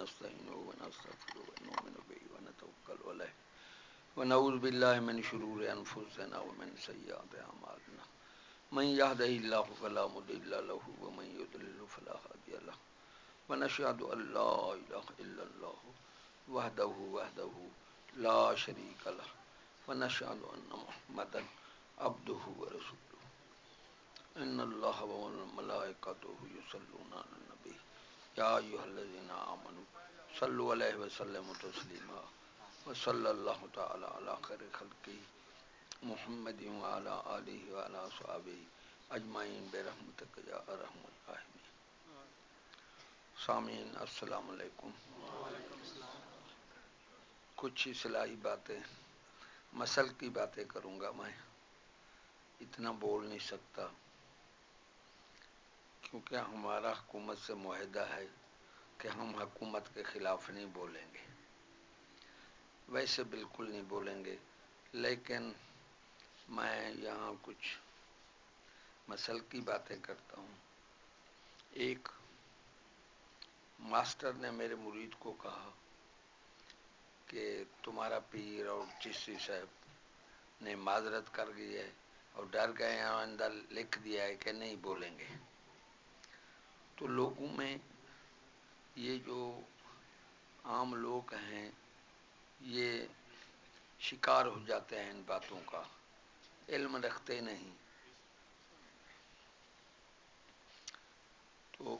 ونستعينه ونستغفره ونؤمن به ونتوكل عليه. ونعوذ بالله من شرور أنفسنا ومن سيئات أعمالنا. من يهده الله فلا مضل له ومن يضلل فلا هادي له. ونشهد أن لا إله إلا الله وحده وحده لا شريك له. ونشهد أن محمدا عبده ورسوله. إن الله وملائكته يصلون على النبي. يا أيها الذين آمنوا صلوا عليه وسلموا تسليما وصلى الله تعالى على خير خلقه محمد وعلى آله وعلى أصحابه أجمعين برحمتك يا أرحم الراحمين سامعین، السلام علیکم۔ کچھ اصلاحی باتیں، مسل کی باتیں کروں گا میں۔ اتنا بول نہیں سکتا۔ کیونکہ ہمارا حکومت سے معاہدہ ہے کہ ہم حکومت کے خلاف نہیں بولیں گے۔ ویسے بالکل نہیں بولیں گے، لیکن میں یہاں کچھ مسل کی باتیں کرتا ہوں۔ ایک، ماسٹر نے میرے مرید کو کہا کہ تمہارا پیر اور چشتی صاحب نے معذرت کر گئی ہے اور ڈر گئے اندر لکھ دیا ہے کہ نہیں بولیں گے۔ تو لوگوں میں یہ جو عام لوگ ہیں، یہ شکار ہو جاتے ہیں ان باتوں کا۔ علم رکھتے نہیں۔ تو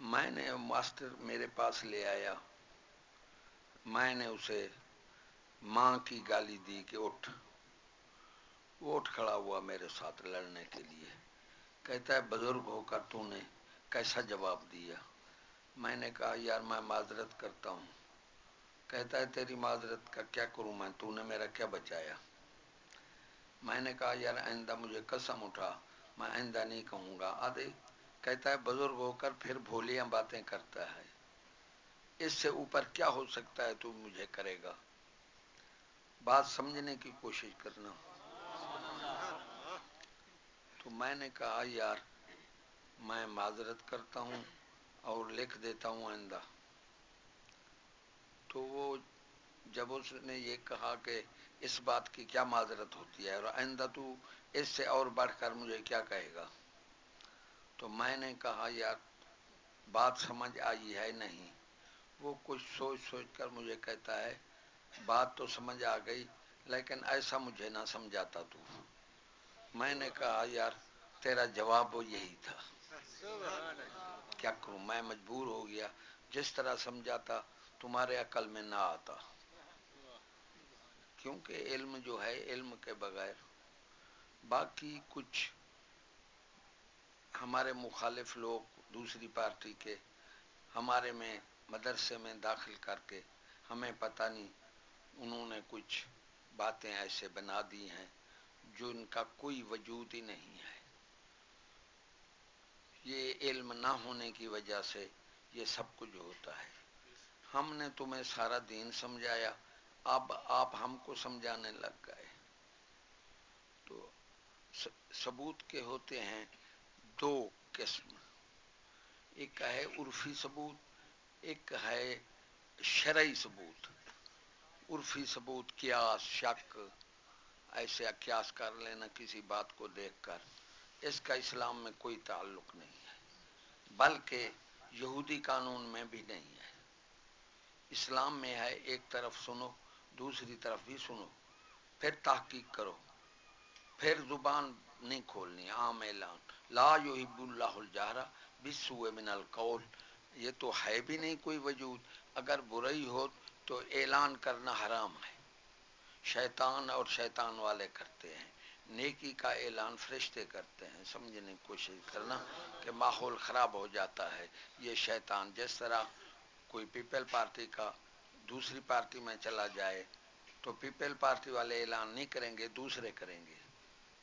میں نے ماسٹر میرے پاس لے آیا۔ میں نے اسے ماں کی گالی دی کہ اٹھ۔ وہ اٹھ کھڑا ہوا میرے ساتھ لڑنے کے لیے۔ کہتا ہے بزرگ ہو کر تو نے کیسا جواب دیا؟ میں نے کہا، یار میں معذرت کرتا ہوں. کہتا ہے، تیری معذرت کا کیا کروں میں؟ تو نے میرا کیا بچایا؟ میں نے کہا، یار آئندہ مجھے قسم اٹھا، میں آئندہ نہیں کہوں گا۔ آدھے کہتا ہے، بزرگ ہو کر پھر بھولیاں باتیں کرتا ہے۔ اس سے اوپر کیا ہو سکتا ہے تو مجھے کرے گا؟ بات سمجھنے کی کوشش کرنا۔ تو میں نے کہا، یار، میں معذرت کرتا ہوں اور لکھ دیتا ہوں آئندہ. تو وہ جب اس نے یہ کہا کہ اس بات کی کیا معذرت ہوتی ہے اور آئندہ تو اس سے اور بڑھ کر مجھے کیا کہے گا؟ تو میں نے کہا، یار، بات سمجھ آئی ہے نہیں. وہ کچھ سوچ سوچ کر مجھے کہتا ہے، بات تو سمجھ آ گئی، لیکن ایسا مجھے نہ سمجھاتا تو. میں نے کہا، یار، تیرا جواب وہ یہی تھا. کیا کروں؟ میں مجبور ہو گیا۔ جس طرح سمجھاتا، تمہارے عقل میں نہ آتا۔ کیونکہ علم جو ہے، علم کے بغیر باقی کچھ ہمارے مخالف لوگ، دوسری پارٹی کے، ہمارے میں مدرسے میں داخل کر کے ہمیں پتہ نہیں، انہوں نے کچھ باتیں ایسے بنا دی ہیں۔ جو ان کا کوئی وجود ہی نہیں ہے۔ یہ علم نہ ہونے کی وجہ سے یہ سب کچھ ہوتا ہے۔ ہم نے تمہیں سارا دین سمجھایا، اب آپ ہم کو سمجھانے لگ گئے۔ تو ثبوت کے ہوتے ہیں دو قسم۔ ایک ہے عرفی ثبوت، ایک ہے شرعی ثبوت۔ عرفی ثبوت، قیاس، شک۔ ایسے اکیاس کر لینا کسی بات کو دیکھ کر، اس کا اسلام میں کوئی تعلق نہیں ہے، بلکہ یہودی قانون میں بھی نہیں ہے۔ اسلام میں ہے ایک طرف سنو، دوسری طرف بھی سنو، پھر تحقیق کرو، پھر زبان نہیں کھولنی، عام اعلان۔ لا یحب اللہ الجہرہ بسوء من القول۔ یہ تو ہے بھی نہیں کوئی وجود۔ اگر برائی ہو تو اعلان کرنا حرام ہے۔ شیطان اور شیطان والے کرتے ہیں۔ نیکی کا اعلان فرشتے کرتے ہیں۔ سمجھنے کی کوشش کرنا کہ ماحول خراب ہو جاتا ہے۔ یہ شیطان جس طرح کوئی پیپل پارٹی کا دوسری پارٹی میں چلا جائے تو پیپل پارٹی والے اعلان نہیں کریں گے، دوسرے کریں گے۔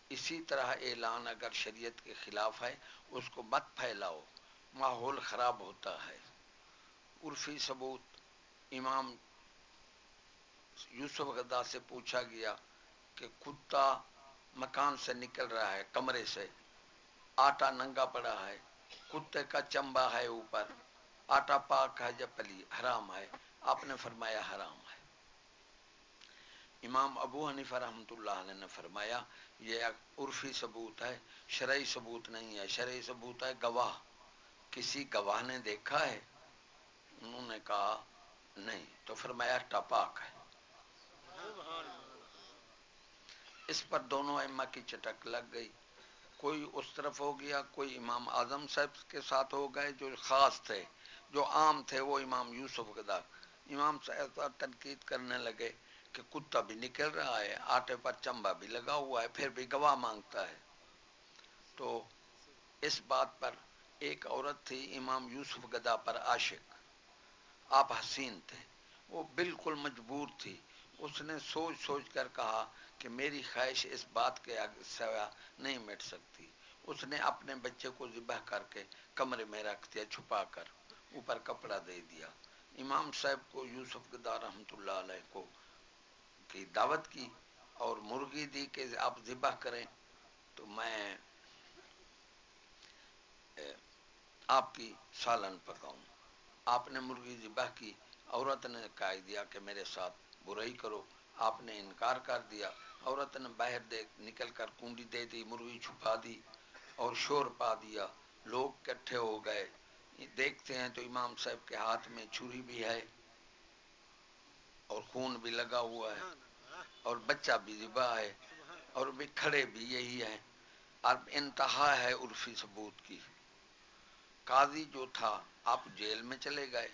اسی طرح اعلان اگر شریعت کے خلاف ہے، اس کو مت پھیلاؤ۔ ماحول خراب ہوتا ہے۔ عرفی ثبوت، امام یوسف غدا سے پوچھا گیا کہ کتا مکان سے نکل رہا ہے، کمرے سے۔ آٹا ننگا پڑا ہے، کتے کا چمبا ہے اوپر۔ آٹا پاک ہے یا پلی، حرام ہے۔ آپ نے فرمایا حرام ہے۔ امام ابو حنیفہ رحمۃ اللہ علیہ نے فرمایا، یہ عرفی ثبوت ہے، شرعی ثبوت نہیں ہے۔ شرعی ثبوت ہے گواہ۔ کسی گواہ نے دیکھا ہے؟ انہوں نے کہا، نہیں۔ تو فرمایا ٹپاک ہے۔ اس پر دونوں اما کی چٹک لگ گئی۔ کوئی اس طرف ہو گیا، کوئی امام اعظم صاحب کے ساتھ ہو گئے جو خاص تھے، جو عام تھے، وہ امام یوسف گدا امام صاحب تنقید کرنے لگے کہ کتا بھی نکل رہا ہے، آٹے پر چمبا بھی لگا ہوا ہے، پھر بھی گواہ مانگتا ہے۔ تو اس بات پر ایک عورت تھی، امام یوسف گدا پر عاشق۔ آپ حسین تھے، وہ بالکل مجبور تھی۔ اس نے سوچ سوچ کر کہا کہ میری خواہش اس بات کے سوا نہیں مٹ سکتی۔ اس نے اپنے بچے کو ذبح کر کے کمرے میں رکھ دیا، چھپا کر اوپر کپڑا دے دیا۔ امام صاحب کو یوسف گدا رحمت اللہ علیہ کو کی دعوت کی اور مرغی دی کہ آپ ذبح کریں تو میں آپ کی سالن پکاؤں آپ نے مرغی ذبح کی، عورت نے کہہ دیا کہ میرے ساتھ برائی کرو۔ آپ نے انکار کر دیا۔ عورت نے باہر دیکھ نکل کر کنڈی دے دی مرغی چھپا دی اور شور پا دیا۔ لوگ کٹھے ہو گئے۔ دیکھتے ہیں تو امام صاحب کے ہاتھ میں چھری بھی ہے اور خون بھی لگا ہوا ہے اور بچہ بھی ذبح ہے اور بھی کھڑے بھی یہی ہیں۔ اب انتہا ہے عرفی ثبوت کی۔ قاضی جو تھا، آپ جیل میں چلے گئے۔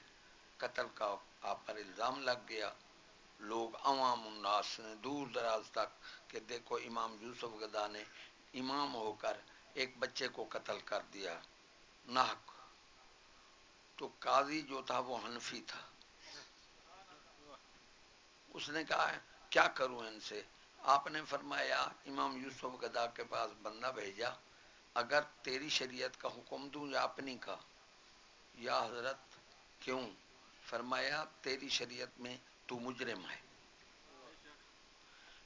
قتل کا آپ پر الزام لگ گیا۔ لوگ عوام الناس نے دور دراز تک کہ دیکھو امام یوسف گدا نے امام ہو کر ایک بچے کو قتل کر دیا ناک تو قاضی جو تھا وہ حنفی تھا۔ اس نے کہا کیا کروں ان سے؟ آپ نے فرمایا، امام یوسف گدا کے پاس بندہ بھیجا، اگر تیری شریعت کا حکم دوں یا اپنی کا۔ یا حضرت، کیوں؟ فرمایا، تیری شریعت میں تو مجرم ہے۔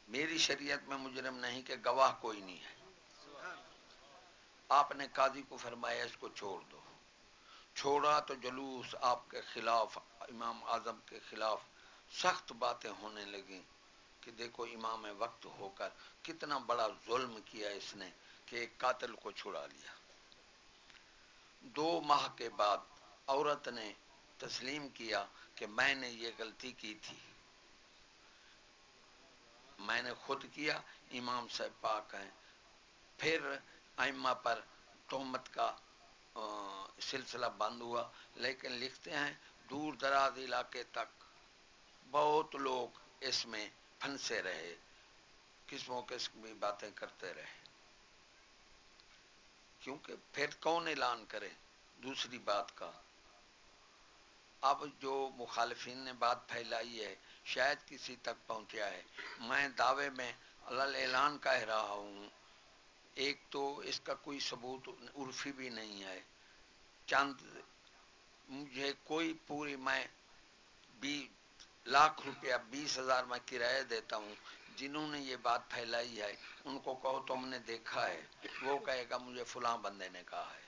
میری شریعت میں مجرم نہیں کہ گواہ کوئی نہیں ہے۔ آپ نے قاضی کو فرمایا اس کو چھوڑ دو۔ چھوڑا تو جلوس آپ کے خلاف، امام اعظم کے خلاف سخت باتیں ہونے لگیں کہ دیکھو امام وقت ہو کر کتنا بڑا ظلم کیا اس نے کہ ایک قاتل کو چھڑا لیا۔ دو ماہ کے بعد عورت نے تسلیم کیا۔ کہ میں نے یہ غلطی کی تھی۔ میں نے خود کیا، امام صاحب پاک ہیں۔ پھر ائمہ پر تہمت کا سلسلہ بند ہوا۔ لیکن لکھتے ہیں، دور دراز علاقے تک بہت لوگ اس میں پھنسے رہے۔ قسموں قسم باتیں کرتے رہے۔ کیونکہ پھر کون اعلان کرے؟ دوسری بات کا۔ اب جو مخالفین نے بات پھیلائی ہے، شاید کسی تک پہنچا ہے۔ میں دعوے میں اعلان کہہ رہا ہوں۔ ایک تو اس کا کوئی ثبوت عرفی بھی نہیں ہے۔ چند، مجھے کوئی پوری میں بھی لاکھ روپیہ، بیس ہزار میں کرایہ دیتا ہوں۔ جنہوں نے یہ بات پھیلائی ہے، ان کو کہو تم نے دیکھا ہے۔ وہ کہے گا، مجھے فلاں بندے نے کہا ہے۔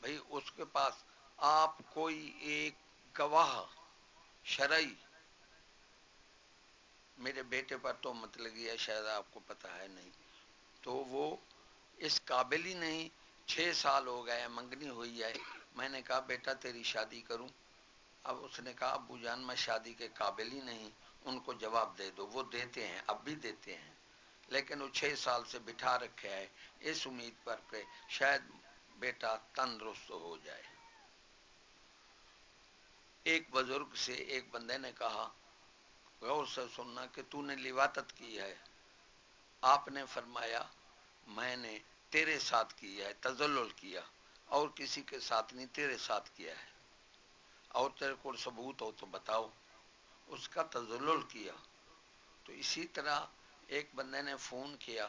بھائی، اس کے پاس آپ کوئی ایک گواہ شرعی میرے بیٹے پر تو مت لگی ہے شاید آپ کو پتا ہے نہیں۔ تو وہ اس قابل ہی نہیں، چھ سال ہو گئے، منگنی ہوئی ہے۔ میں نے کہا، بیٹا، تیری شادی کروں۔ اب اس نے کہا، ابو جان، میں شادی کے قابل ہی نہیں، ان کو جواب دے دو۔ وہ دیتے ہیں، اب بھی دیتے ہیں۔ لیکن وہ چھ سال سے بٹھا رکھے ہے اس امید پر کہ شاید بیٹا تندرست ہو جائے۔ ایک بزرگ سے ایک بندے نے کہا، غور سے سننا کہ تو نے لواتت کی ہے۔ آپ نے فرمایا، میں نے تیرے ساتھ کی ہے، تزلل کیا، اور کسی کے ساتھ نہیں، تیرے ساتھ کیا ہے۔ اور تیرے کو ثبوت ہو تو بتاؤ، اس کا تزلل کیا۔ تو اسی طرح ایک بندے نے فون کیا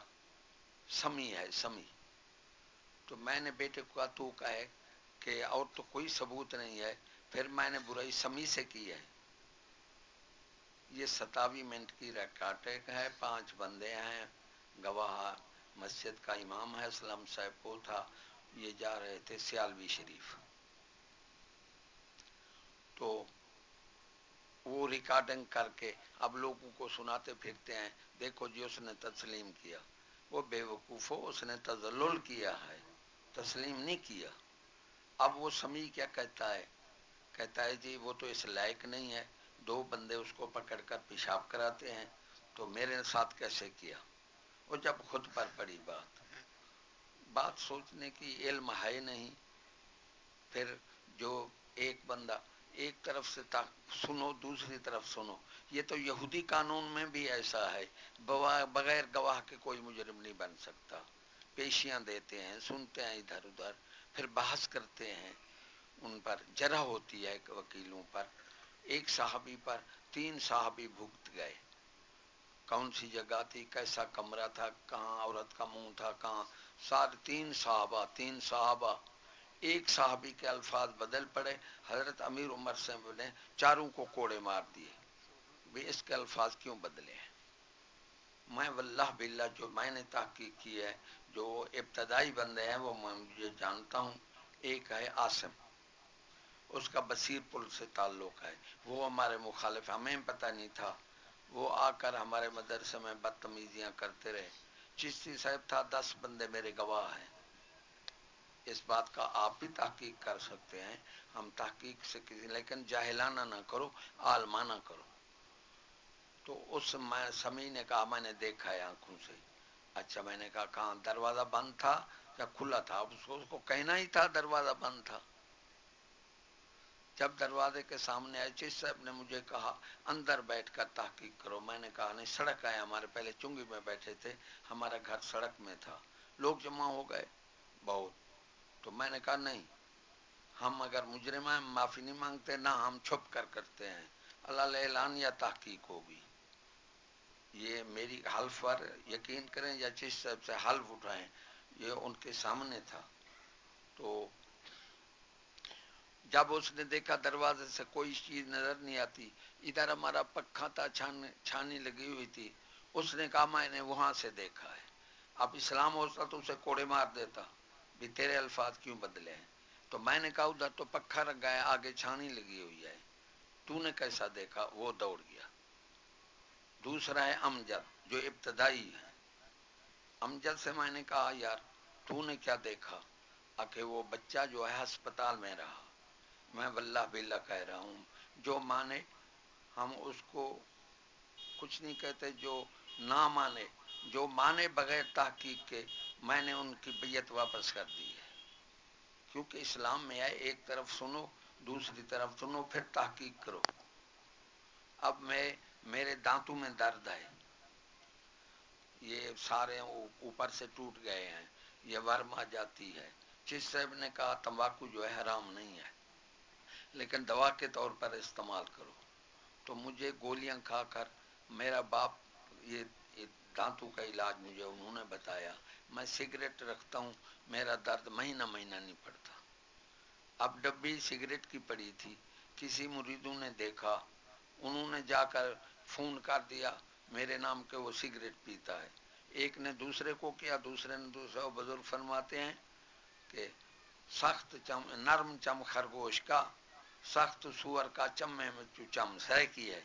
سمی ہے سمی تو میں نے بیٹے کو تو کہے کہ اور تو کوئی ثبوت نہیں ہے پھر میں نے برائی سمی سے کی ہے۔ یہ ستاوی منٹ کی ریکارڈ ہے، پانچ بندے ہیں، گواہ مسجد کا امام ہے، اسلم صاحب کو تھا یہ جا رہے تھے سیالوی شریف۔ تو وہ ریکارڈنگ کر کے اب لوگوں کو سناتے پھرتے ہیں، دیکھو جی اس نے تسلیم کیا۔ وہ بے وقوف ہو، اس نے تزل کیا ہے، تسلیم نہیں کیا۔ اب وہ سمی کیا کہتا ہے کہتا ہے جی وہ تو اس لائق نہیں ہے، دو بندے اس کو پکڑ کر پیشاب کراتے ہیں، تو میرے ساتھ کیسے کیا؟ وہ جب خود پر پڑی بات۔ بات سوچنے کی علم ہے نہیں۔ پھر جو ایک بندہ ایک طرف سے سنو، دوسری طرف سنو۔ یہ تو یہودی قانون میں بھی ایسا ہے۔ بغیر گواہ کے کوئی مجرم نہیں بن سکتا۔ پیشیاں دیتے ہیں، سنتے ہیں ادھر ادھر، پھر بحث کرتے ہیں۔ ان پر جرح ہوتی ہے وکیلوں پر۔ ایک صحابی پر تین صحابی بھگت گئے۔ کون سی جگہ تھی؟ کیسا کمرہ تھا؟ کہاں عورت کا منہ تھا؟ کہاں؟ سات تین صحابہ تین صحابہ۔ ایک صحابی کے الفاظ بدل پڑے۔ حضرت امیر عمر سے بولے چاروں کو کوڑے مار دیے۔ بھی اس کے الفاظ کیوں بدلے ہیں؟ میں واللہ باللہ جو میں نے تحقیق کی ہے، جو ابتدائی بندے ہیں، وہ میں مجھے جانتا ہوں۔ ایک ہے آسم اس کا بصیر پل سے تعلق ہے۔ وہ ہمارے مخالف، ہمیں پتہ نہیں تھا۔ وہ آ کر ہمارے مدرسے میں بدتمیزیاں کرتے رہے۔ چشتی صاحب تھا، دس بندے میرے گواہ ہیں۔ اس بات کا آپ بھی تحقیق کر سکتے ہیں۔ ہم تحقیق سے کسی، لیکن جاہلانہ نہ کرو، عالمانہ کرو۔ تو اس میں سمی نے کہا، میں نے دیکھا ہے آنکھوں سے۔ اچھا میں نے کہا، کہاں؟ دروازہ بند تھا یا کھلا تھا؟ اس کو اس کو کہنا ہی تھا، دروازہ بند تھا۔ جب دروازے کے سامنے آئے چیز صاحب نے مجھے کہا، اندر بیٹھ کر تحقیق کرو۔ میں نے کہا، نہیں، سڑک آئے ہمارے پہلے چنگی میں بیٹھے تھے۔ ہمارا گھر سڑک میں تھا۔ لوگ جمع ہو گئے۔ بہت۔ تو میں نے کہا، نہیں، ہم اگر مجرم ہیں معافی نہیں مانگتے، نہ ہم چھپ کر کرتے ہیں۔ اللہ اعلان یا تحقیق ہوگی۔ یہ میری حلف پر یقین کریں یا جس صاحب سے حلف اٹھائیں، یہ ان کے سامنے تھا۔ تو جب اس نے دیکھا دروازے سے کوئی چیز نظر نہیں آتی، ادھر ہمارا پکا تھا چھانی لگی ہوئی تھی۔ اس نے کہا، میں نے وہاں سے دیکھا ہے۔ اب اسلام ہوتا تو اسے کوڑے مار دیتا۔ بھی تیرے الفاظ کیوں بدلے ہیں؟ تو میں نے کہا، ادھر تو پکا رکھ گیا آگے چھانی لگی ہوئی ہے۔ تو نے کیسا دیکھا؟ وہ دوڑ گیا۔ دوسرا ہے امجد، جو ابتدائی ہے۔ امجد سے میں نے کہا، یار، تو نے کیا دیکھا؟ کہ وہ بچہ جو ہے، ہسپتال میں رہا۔ میں واللہ باللہ کہہ رہا ہوں۔ جو مانے، ہم اس کو کچھ نہیں کہتے، جو نہ مانے، جو مانے بغیر تحقیق کے میں نے ان کی بیت واپس کر دی ہے۔ کیونکہ اسلام میں ہے، ایک طرف سنو، دوسری طرف سنو، پھر تحقیق کرو۔ اب میں، میرے دانتوں میں درد ہے۔ یہ سارے اوپر سے ٹوٹ گئے ہیں۔ یہ ورم آ جاتی ہے۔ جس صاحب نے کہا، تمباکو جو ہے حرام نہیں ہے۔ لیکن دوا کے طور پر استعمال کرو۔ تو مجھے گولیاں کھا کر میرا باپ یہ دانتوں کا علاج مجھے انہوں نے بتایا۔ میں سگریٹ رکھتا ہوں، میرا درد مہینہ مہینہ نہیں پڑتا۔ اب ڈبی سگریٹ کی پڑی تھی، کسی مریدوں نے دیکھا۔ انہوں نے جا کر فون کر دیا، میرے نام کے وہ سگریٹ پیتا ہے۔ ایک نے دوسرے کو کیا، دوسرے نے دوسرے بزرگ فرماتے ہیں کہ سخت چم، نرم چم خرگوش کا سخت سور کا چمے میں چم سہ کی ہے۔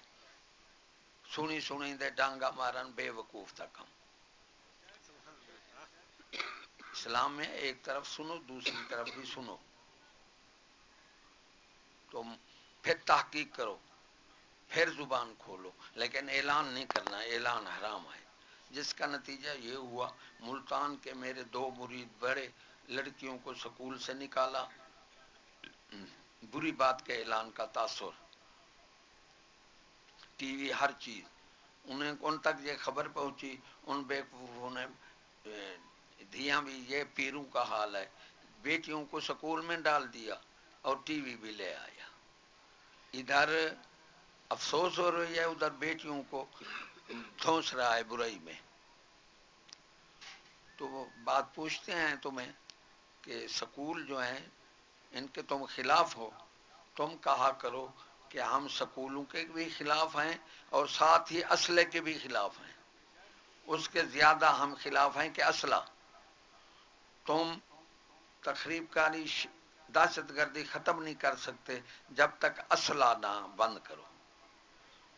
سنی سنی دے ڈانگا مارن بے وقوف تک ہم اسلام میں ایک طرف سنو، دوسری طرف بھی سنو۔ تم پھر تحقیق کرو، پھر زبان کھولو۔ لیکن اعلان نہیں کرنا، اعلان حرام ہے۔ جس کا نتیجہ یہ ہوا، ملتان کے میرے دو مرید بڑے لڑکیوں کو سکول سے نکالا۔ بری بات کے اعلان کا تاثر۔ ٹی وی ہر چیز۔ انہیں ان تک یہ خبر پہنچی؟ ان بیوقوفوں نے دیا بھی، یہ پیروں کا حال ہے۔ بیٹیوں کو سکول میں ڈال دیا اور ٹی وی بھی لے آیا۔ ادھر افسوس ہو رہی ہے، ادھر بیٹیوں کو دھونس رہا ہے برائی میں۔ تو وہ بات پوچھتے ہیں تمہیں کہ سکول جو ہیں ان کے تم خلاف ہو۔ تم کہا کرو کہ ہم سکولوں کے بھی خلاف ہیں اور ساتھ ہی اسلحے کے بھی خلاف ہیں۔ اس کے زیادہ ہم خلاف ہیں کہ اسلحہ۔ تم تقریب کاری دہشت گردی ختم نہیں کر سکتے جب تک اسلحہ نہ بند کرو۔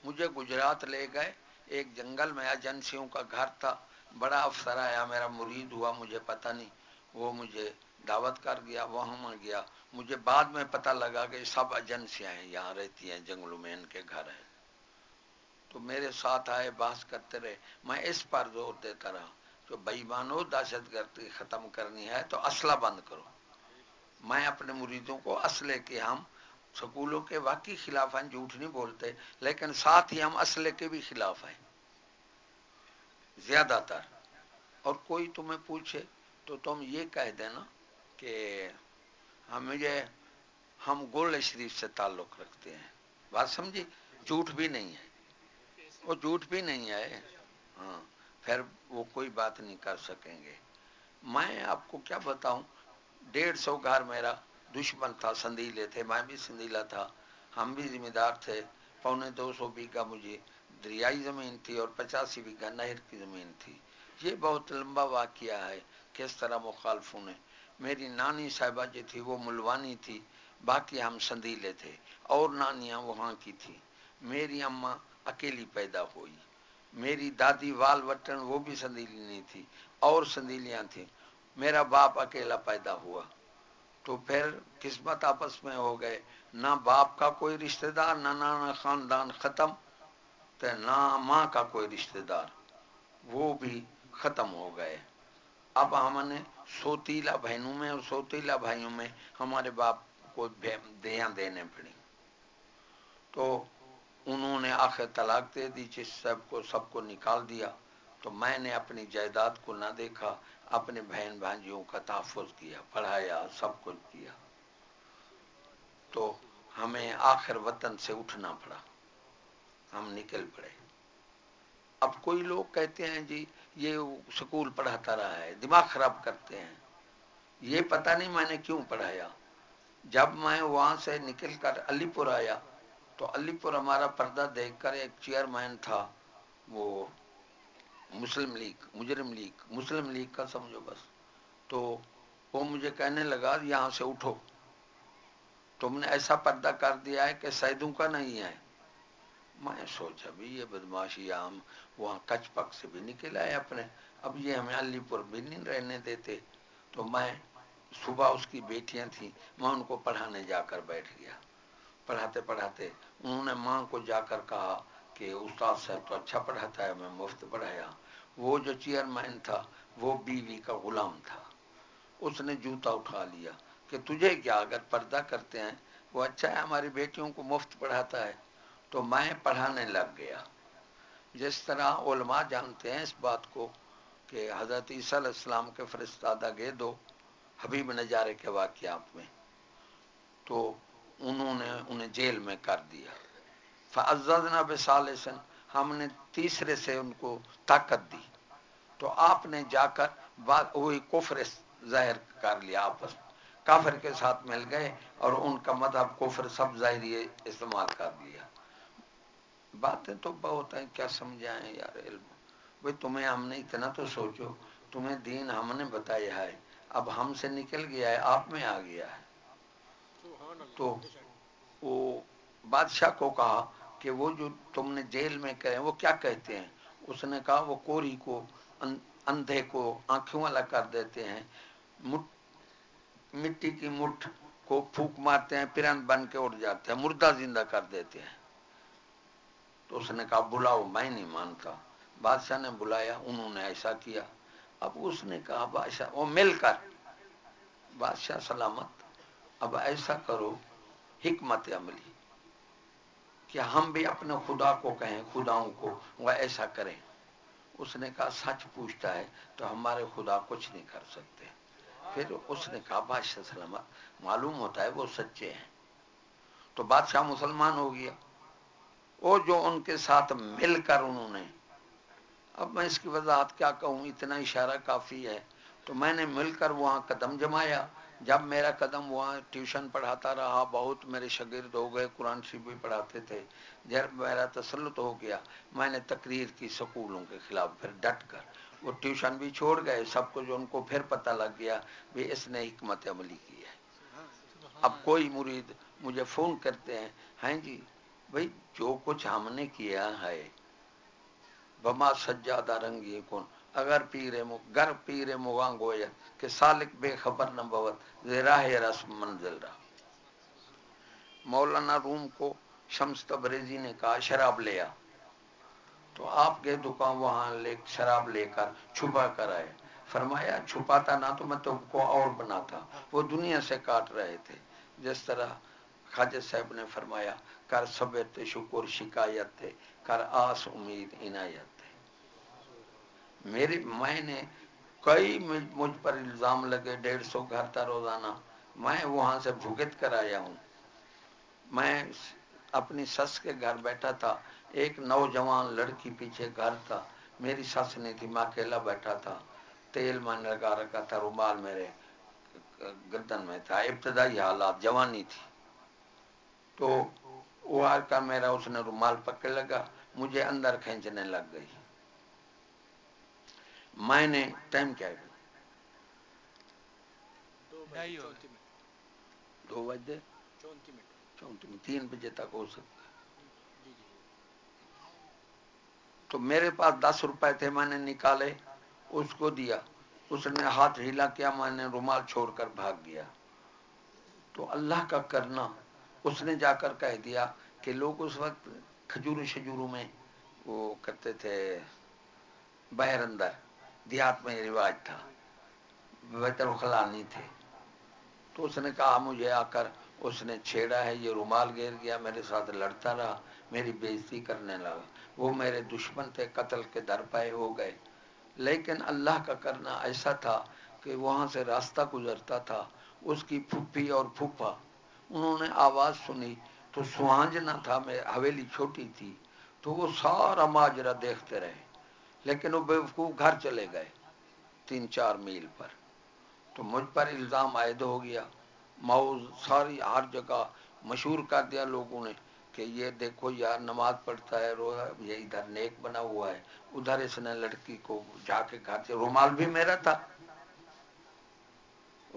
مجھے گجرات لے گئے۔ ایک جنگل میں ایجنسیوں کا گھر تھا۔ بڑا افسر آیا، میرا مرید ہوا، مجھے پتہ نہیں۔ وہ مجھے دعوت کر گیا وہاں میں گیا۔ مجھے بعد میں پتہ لگا کہ سب ایجنسیاں ہیں، یہاں رہتی ہیں جنگلوں میں ان کے گھر ہیں۔ تو میرے ساتھ آئے، بحث کرتے رہے۔ میں اس پر زور دیتا رہا جو بئی دہشت گردی ختم کرنی ہے تو اسلحہ بند کرو۔ میں اپنے مریدوں کو اسلحے کے، ہم سکولوں کے واقعی خلاف ہیں، جھوٹ نہیں بولتے، لیکن ساتھ ہی ہم اسلحے کے بھی خلاف ہیں۔ زیادہ تر۔ اور کوئی تمہیں پوچھے تو تم یہ کہہ دینا کہ ہم مجھے ہم گول شریف سے تعلق رکھتے ہیں۔ بات سمجھی؟ جھوٹ بھی نہیں ہے۔ وہ جھوٹ بھی نہیں ہے۔ ہاں پھر وہ کوئی بات نہیں کر سکیں گے۔ میں آپ کو کیا بتاؤں؟ ڈیڑھ سو گھر میرا دشمن تھا، سندیلے تھے، میں بھی سندیلا تھا۔ ہم بھی ذمہ دار تھے۔ پونے دو سو بیگھا مجھے دریائی زمین تھی اور پچاسی بیگھا نہر کی زمین تھی۔ یہ بہت لمبا واقعہ ہے۔ کس طرح مخالفوں نے میری نانی صاحبہ جو تھی وہ ملوانی تھی، باقی ہم سندیلے تھے، اور نانیاں وہاں کی تھی۔ میری اماں اکیلی پیدا ہوئی۔ میری دادی وال وٹن وہ بھی سندیلی نہیں تھی، اور سندیلیاں تھیں۔ میرا باپ اکیلا پیدا ہوا۔ تو پھر قسمت آپس میں ہو گئے۔ نہ باپ کا کوئی رشتہ دار، نہ نانا خاندان ختم تو نہ ماں کا کوئی رشتہ دار۔ وہ بھی ختم ہو گئے۔ اب ہم نے سوتیلا بہنوں میں اور سوتیلا بھائیوں میں ہمارے باپ کو دیاں دینے پڑی۔ تو انہوں نے آخر طلاق دے دی، جس سب کو سب کو نکال دیا۔ تو میں نے اپنی جائیداد کو نہ دیکھا، اپنے بہن بھائیوں کا تحفظ کیا، پڑھایا، سب کچھ کیا۔ تو ہمیں آخر وطن سے اٹھنا پڑا۔ ہم نکل پڑے۔ اب کوئی لوگ کہتے ہیں جی یہ سکول پڑھاتا رہا ہے، دماغ خراب کرتے ہیں۔ یہ پتہ نہیں میں نے کیوں پڑھایا۔ جب میں وہاں سے نکل کر علی پور آیا، تو علی پور ہمارا پردہ دیکھ کر ایک چیئرمین تھا، وہ مسلم لیگ، مجرم لیگ، مسلم لیگ کا سمجھو بس۔ تو وہ مجھے کہنے لگا، یہاں سے اٹھو۔ تم نے ایسا پردہ کر دیا ہے کہ سیدوں کا نہیں ہے۔ میں سوچا بھی یہ بدماشی عام وہاں کچ پک سے بھی نکل آئے اپنے۔ اب یہ ہمیں علی پور بھی نہیں رہنے دیتے۔ تو میں صبح اس کی بیٹیاں تھیں، میں ان کو پڑھانے جا کر بیٹھ گیا۔ پڑھاتے پڑھاتے انہوں نے ماں کو جا کر کہا کہ استاد صاحب تو اچھا پڑھاتا ہے، میں مفت پڑھایا۔ وہ جو چیئرمین تھا، وہ بیوی کا غلام تھا۔ اس نے جوتا اٹھا لیا کہ تجھے کیا اگر پردہ کرتے ہیں؟ وہ اچھا ہے، ہماری بیٹیوں کو مفت پڑھاتا ہے۔ تو میں پڑھانے لگ گیا۔ جس طرح علماء جانتے ہیں اس بات کو کہ حضرت عیسیٰ علیہ السلام کے فرستادہ گئے دو حبیب نجارے کے واقعات میں۔ تو انہوں نے انہیں جیل میں کر دیا۔ فعزنا بسالسن ہم نے تیسرے سے ان کو طاقت دی۔ تو آپ نے جا کر وہی کفر ظاہر کر لیا آپس میں۔ کافر کے ساتھ مل گئے اور ان کا مذہب کفر سب ظاہری استعمال کر لیا۔ باتیں تو بہت ہیں، کیا سمجھائیں یار علم؟ بھائی تمہیں ہم نے اتنا تو سوچو، تمہیں دین ہم نے بتایا ہے، اب ہم سے نکل گیا ہے، آپ میں آ گیا ہے۔ تو وہ بادشاہ کو کہا کہ وہ جو تم نے جیل میں کہے، وہ کیا کہتے ہیں؟ اس نے کہا وہ کوری کو اندھے کو آنکھوں والا کر دیتے ہیں مٹی کی مٹھ کو پھونک مارتے ہیں پیرن بن کے اٹھ جاتے ہیں، مردہ زندہ کر دیتے ہیں۔ تو اس نے کہا، بلاؤ، میں نہیں مانتا. بادشاہ نے بلایا، انہوں نے ایسا کیا۔ اب اس نے کہا، بادشاہ، وہ مل کر۔ بادشاہ سلامت۔ اب ایسا کرو، حکمت عملی۔ کہ ہم بھی اپنے خدا کو کہیں، خداؤں کو، وہ ایسا کریں۔ اس نے کہا، سچ پوچھتا ہے تو ہمارے خدا کچھ نہیں کر سکتے۔ پھر اس نے کہا، بادشاہ سلامت، معلوم ہوتا ہے وہ سچے ہیں۔ تو بادشاہ مسلمان ہو گیا۔ وہ جو ان کے ساتھ مل کر انہوں نے اب میں اس کی وضاحت کیا کہوں؟ اتنا اشارہ کافی ہے۔ تو میں نے مل کر وہاں قدم جمایا۔ جب میرا قدم وہاں ٹیوشن پڑھاتا رہا، بہت میرے شاگرد ہو گئے، قرآن شریف بھی پڑھاتے تھے۔ جب میرا تسلط ہو گیا، میں نے تقریر کی سکولوں کے خلاف، پھر ڈٹ کر۔ وہ ٹیوشن بھی چھوڑ گئے، سب کچھ ان کو پھر پتہ لگ گیا بھی اس نے حکمت عملی کی ہے۔ اب کوئی مرید مجھے فون کرتے ہیں ہیں جی بھائی، جو کچھ ہم نے کیا ہے بما سجادہ رنگی کون اگر پیرے گر پیرے مغاں گویا، کہ سالک بے خبر نہ بوت زراہ رس منزل رہا۔ مولانا روم کو شمس تبریزی نے کہا، شراب لیا تو آپ کے دکان وہاں لے، شراب لے کر چھپا کر آئے۔ فرمایا، چھپاتا نہ تو میں تم کو اور بناتا۔ وہ دنیا سے کاٹ رہے تھے۔ جس طرح خواجہ صاحب نے فرمایا، کر سبت شکر، شکایت تھے کر آس، امید، عنایت میری میں نے کئی مجھ پر الزام لگے، ڈیڑھ سو گھر تھا روزانہ، میں وہاں سے بھگت کر آیا ہوں۔ میں اپنی سس کے گھر بیٹھا تھا، ایک نوجوان لڑکی پیچھے گھر تھا۔ میری سس نہیں تھی، میں اکیلا بیٹھا تھا۔ تیل میں لگا رکھا تھا، رومال میرے، گردن میں تھا، ابتدائی حالات، جوانی تھی۔ تو آ کر میرا اس نے رومال پکڑ لگا مجھے اندر کھینچنے لگ گئی۔ میں نے ٹائم کیا دو بجے چونتی تین بجے تک ہو سکتا۔ تو میرے پاس دس روپے تھے میں نے نکالے اس کو دیا۔ اس نے ہاتھ ہلا کیا میں نے رومال چھوڑ کر بھاگ گیا۔ تو اللہ کا کرنا اس نے جا کر کہہ دیا کہ لوگ اس وقت کھجوروں شجوروں میں وہ کرتے تھے، بہر اندر، دیہات میں رواج تھا بہتر خلانی تھے۔ تو اس نے کہا، مجھے آ کر اس نے چھیڑا ہے، یہ رومال گر گیا، میرے ساتھ لڑتا رہا، میری بےزتی کرنے لگا۔ وہ میرے دشمن تھے، قتل کے در پائے ہو گئے۔ لیکن اللہ کا کرنا ایسا تھا کہ وہاں سے راستہ گزرتا تھا، اس کی پھپھی اور پھوپھا انہوں نے آواز سنی تو سہانجنا تھا، میں حویلی چھوٹی تھی تو وہ سارا ماجرا دیکھتے رہے، لیکن وہ بیوقوف گھر چلے گئے تین چار میل پر۔ تو مجھ پر الزام عائد ہو گیا موز ساری ہر جگہ مشہور کر دیا لوگوں نے کہ یہ دیکھو یار، نماز پڑھتا ہے رو یہ ادھر نیک بنا ہوا ہے، ادھر اس نے لڑکی کو جا کے گھر سے، رومال بھی میرا تھا۔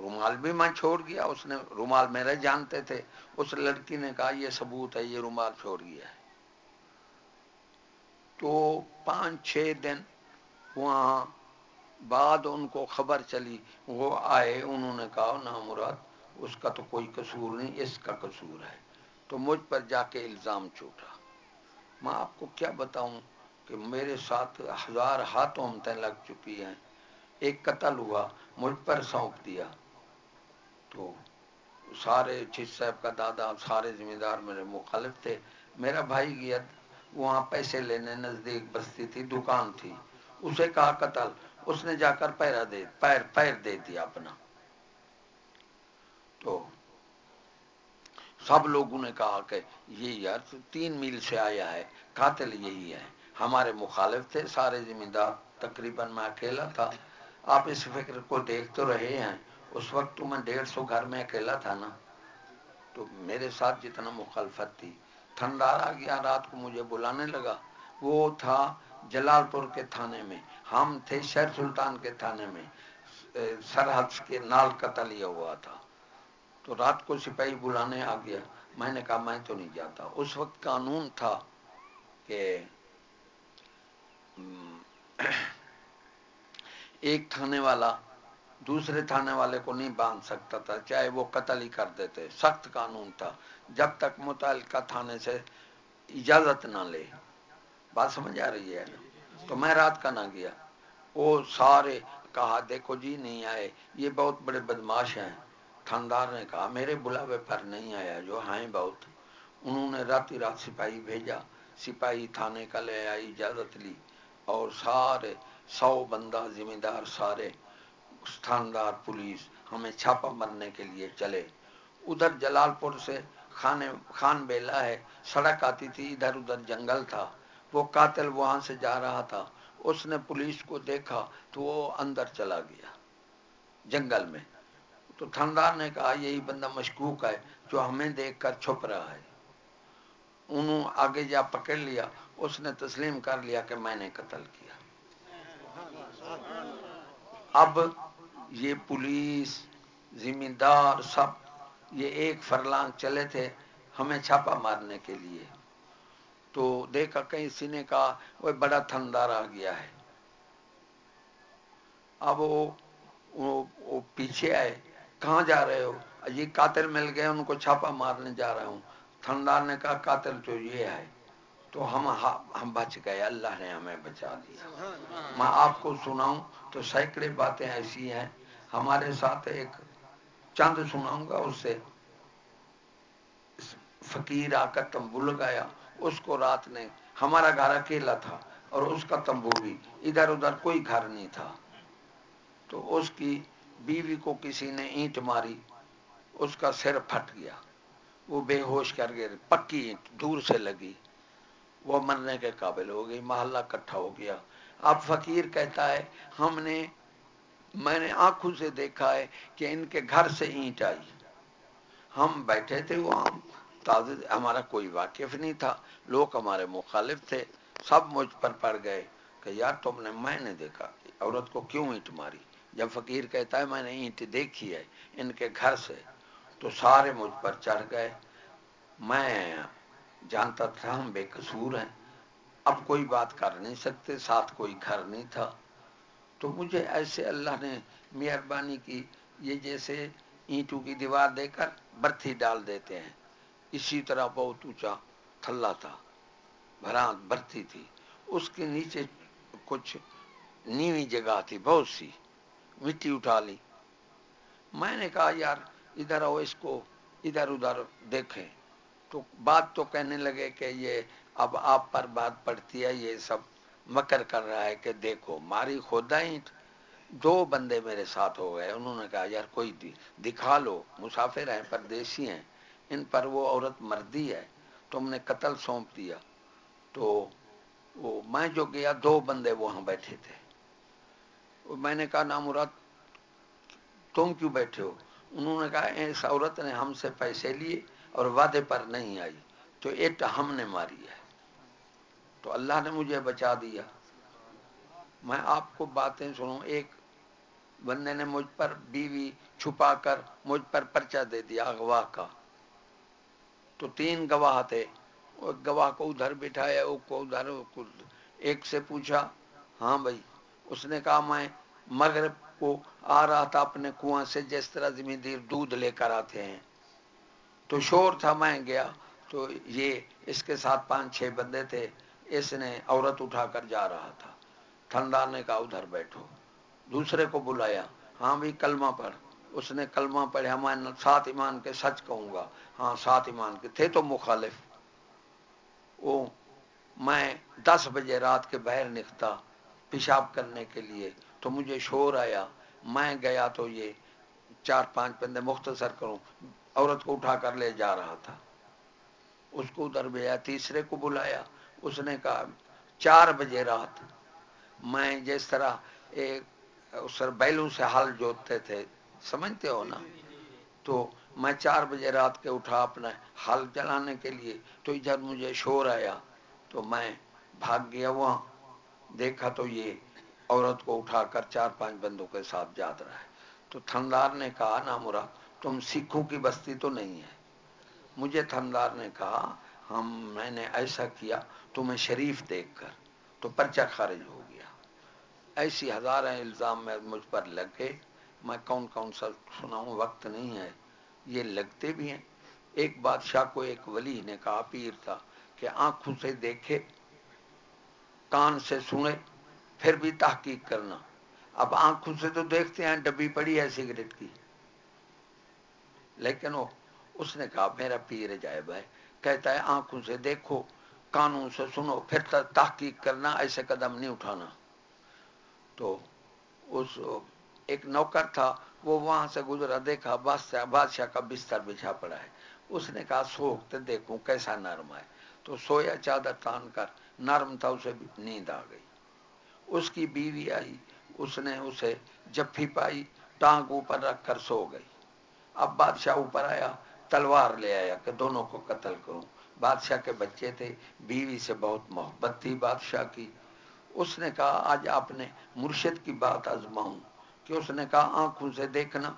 رومال بھی میں چھوڑ گیا، اس نے رومال میرے جانتے تھے۔ اس لڑکی نے کہا، یہ ثبوت ہے، یہ رومال چھوڑ گیا ہے۔ تو پانچ چھ دن وہاں بعد ان کو خبر چلی، وہ آئے، انہوں نے کہا نا مراد، اس کا تو کوئی قصور نہیں، اس کا قصور ہے۔ تو مجھ پر جا کے الزام چوٹا۔ میں آپ کو کیا بتاؤں کہ میرے ساتھ ہزار ہاتھوں لگ چکی ہیں۔ ایک قتل ہوا، مجھ پر سونپ دیا۔ تو سارے چیز صاحب کا دادا سارے ذمہ دار میرے مخالف تھے۔ میرا بھائی گیا، وہاں پیسے لینے نزدیک بستی تھی، دکان تھی۔ اسے کہا، قتل اس نے جا کر پیرا دے، پیر پیر دے دیا اپنا۔ تو سب لوگوں نے کہا کہ یہ یار تین میل سے آیا ہے، قاتل یہی ہے۔ ہمارے مخالف تھے، سارے ذمہ دار تقریباً میں اکیلا تھا۔ آپ اس فکر کو دیکھ تو رہے ہیں۔ اس وقت تو میں ڈیڑھ سو گھر میں اکیلا تھا نا، تو میرے ساتھ جتنا مخالفت تھی۔ تھندار آ گیا، رات کو مجھے بلانے لگا۔ وہ تھا جلال پور کے تھانے میں۔ ہم تھے شہر سلطان کے تھانے میں۔ سرحد کے نال قتل یہ ہوا تھا۔ تو رات کو سپاہی بلانے آ گیا۔ میں نے کہا، میں تو نہیں جاتا۔ اس وقت قانون تھا کہ ایک تھانے والا دوسرے تھانے والے کو نہیں باندھ سکتا تھا، چاہے وہ قتل ہی کر دیتے، سخت قانون تھا۔ جب تک متعلقہ تھانے سے اجازت نہ لے۔ بات سمجھ آ رہی ہے؟ تو میں رات کا نہ گیا۔ وہ سارے کہا، دیکھو جی نہیں آئے۔ یہ بہت بڑے بدماش ہیں۔ تھاندار نے کہا، میرے بلاوے پر نہیں آیا، جو ہیں بہت۔ انہوں نے راتی رات سپاہی بھیجا۔ سپاہی تھانے کا لے آئی، اجازت لی۔ اور سارے سو بندہ، ذمہ دار سارے تھاندار پولیس ہمیں چھاپا مرنے کے لیے چلے۔ ادھر جلال پور سے خانے خان بیلا ہے، سڑک آتی تھی، ادھر ادھر جنگل تھا۔ وہ قاتل وہاں سے جا رہا تھا۔ اس نے پولیس کو دیکھا تو وہ اندر چلا گیا، جنگل میں۔ تو تھندار نے کہا، یہی بندہ مشکوک ہے جو ہمیں دیکھ کر چھپ رہا ہے۔ انہوں آگے جا پکڑ لیا، اس نے تسلیم کر لیا کہ میں نے قتل کیا۔ اب یہ پولیس زمیندار سب یہ ایک فرلانگ چلے تھے ہمیں چھاپا مارنے کے لیے۔ تو دیکھا کہیں سی نے کہا وہ بڑا تھندار آ گیا ہے۔ اب وہ وہ پیچھے آئے۔ کہاں جا رہے ہو؟ یہ قاتل مل گئے ان کو چھاپا مارنے جا رہا ہوں۔ تھندار نے کہا قاتل تو یہ ہے۔ تو ہم ہم بچ گئے اللہ نے ہمیں بچا دیا۔ میں آپ کو سناؤں تو سینکڑے باتیں ایسی ہیں۔ ہمارے ساتھ ایک چند سناؤں گا، اس سے فقیر آ کر تمبو لگایا اس کو رات نے ہمارا گھر اکیلا تھا اور اس کا تمبو بھی ادھر ادھر کوئی گھر نہیں تھا۔ تو اس کی بیوی کو کسی نے اینٹ ماری، اس کا سر پھٹ گیا۔ وہ بے ہوش کر گئے، پکی اینٹ دور سے لگی۔ وہ مرنے کے قابل ہو گئی، محلہ کٹھا ہو گیا۔ اب فقیر کہتا ہے، ہم نے میں نے آنکھوں سے دیکھا ہے کہ ان کے گھر سے اینٹ آئی۔ ہم بیٹھے تھے وہاں تازہ، ہمارا کوئی واقف نہیں تھا۔ لوگ ہمارے مخالف تھے۔ سب مجھ پر پڑ گئے کہ یار تم نے میں نے دیکھا عورت کو کیوں اینٹ ماری؟ جب فقیر کہتا ہے میں نے اینٹ دیکھی ہے ان کے گھر سے، تو سارے مجھ پر چڑھ گئے۔ میں جانتا تھا ہم بے قصور ہیں۔ اب کوئی بات کر نہیں سکتے، ساتھ کوئی گھر نہیں تھا۔ تو مجھے ایسے اللہ نے مہربانی کی، یہ جیسے اینٹوں کی دیوار دے کر برتھی ڈال دیتے ہیں۔ اسی طرح بہت اونچا تھلا تھا بھرانت برتھی تھی۔ اس کے نیچے کچھ نیوی جگہ تھی، بہت سی، مٹی اٹھا لی۔ میں نے کہا، یار، ادھر آؤ، اس کو ادھر ادھر دیکھیں۔ تو بات تو کہنے لگے کہ یہ اب آپ پر بات پڑتی ہے، یہ سب مکر کر رہا ہے کہ دیکھو، ماری خدا اینٹ دو بندے میرے ساتھ ہو گئے، انہوں نے کہا، یار کوئی دکھا لو، مسافر ہیں، پردیسی ہیں، ان پر وہ عورت مردی ہے، تم نے قتل سونپ دیا۔ تو وہ، میں جو گیا، دو بندے وہاں بیٹھے تھے۔ میں نے کہا نام مراد تم کیوں بیٹھے ہو؟ انہوں نے کہا، اس عورت نے ہم سے پیسے لیے اور وعدے پر نہیں آئی۔ تو ایٹ ہم نے ماری ہے۔ تو اللہ نے مجھے بچا دیا۔ میں آپ کو باتیں سنوں، ایک بندے نے مجھ پر بیوی چھپا کر مجھ پر پرچہ دے دیا اغوا کا۔ تو تین گواہ تھے گواہ کو ادھر بٹھایا کو ادھر۔ ایک سے پوچھا ہاں بھائی۔ اس نے کہا، میں مغرب کو آ رہا تھا، اپنے کنواں سے جس طرح زمیندیر دودھ لے کر آتے ہیں۔ تو شور تھا، میں گیا۔ تو یہ اس کے ساتھ پانچ چھ بندے تھے۔ اس نے عورت اٹھا کر جا رہا تھا۔ ٹھنڈا نے کہا، ادھر بیٹھو۔ دوسرے کو بلایا ہاں بھی کلمہ پڑھ۔ اس نے کلمہ پڑھا میں سات ایمان کے سچ کہوں گا۔ ہاں سات ایمان کے تھے تو مخالف۔ وہ میں دس بجے رات کے باہر نکتا پیشاب کرنے کے لیے، تو مجھے شور آیا۔ میں گیا تو یہ چار پانچ بندے مختصر کروں، عورت کو اٹھا کر لے جا رہا تھا۔ اس کو ادھر بھیجا، تیسرے کو بلایا۔ اس نے کہا، چار بجے رات میں جس طرح ایک سر بیلوں سے ہل جوتتے تھے، سمجھتے ہو نا؟ تو میں چار بجے رات کے اٹھا اپنا ہل چلانے کے لیے، تو ادھر مجھے شور آیا تو میں بھاگ گیا وہاں۔ دیکھا تو یہ عورت کو اٹھا کر چار پانچ بندوں کے ساتھ جات رہا ہے۔ تو تھندار نے کہا، نا مرا تم سکھوں کی بستی تو نہیں ہے۔ مجھے تھندار نے کہا ہم میں نے ایسا کیا، تمہیں شریف دیکھ کر تو پرچہ خارج ہو گیا۔ ایسی ہزاریں الزام میں مجھ پر لگ گئے میں کون کون سا سناؤں، وقت نہیں ہے، یہ لگتے بھی ہیں۔ ایک بادشاہ کو ایک ولی نے کہا، پیر تھا کہ آنکھوں سے دیکھے، کان سے سنے، پھر بھی تحقیق کرنا۔ اب آنکھوں سے تو دیکھتے ہیں، ڈبی پڑی ہے سگریٹ کی۔ لیکن وہ، اس نے کہا، میرا پیر جائب ہے۔ کہتا ہے آنکھوں سے دیکھو قانون سے سنو، پھر تحقیق کرنا، ایسے قدم نہیں اٹھانا۔ تو اس ایک نوکر تھا، وہ وہاں سے گزرا، دیکھا بادشاہ بادشاہ کا بستر بچھا پڑا ہے۔ اس نے کہا سوکھتے دیکھوں کیسا نرم ہے۔ تو سویا چادر تان کر، نرم تھا، اسے نیند آ گئی۔ اس کی بیوی آئی، اس نے اسے جفی پائی، ٹانگ اوپر رکھ کر سو گئی۔ اب بادشاہ اوپر آیا تلوار لے آیا کہ دونوں کو قتل کروں۔ بادشاہ کے بچے تھے، بیوی سے بہت محبت تھی بادشاہ کی۔ اس نے کہا، آج آپ نے مرشد کی بات آزماؤں۔ کہ اس نے کہا، آنکھوں سے دیکھنا،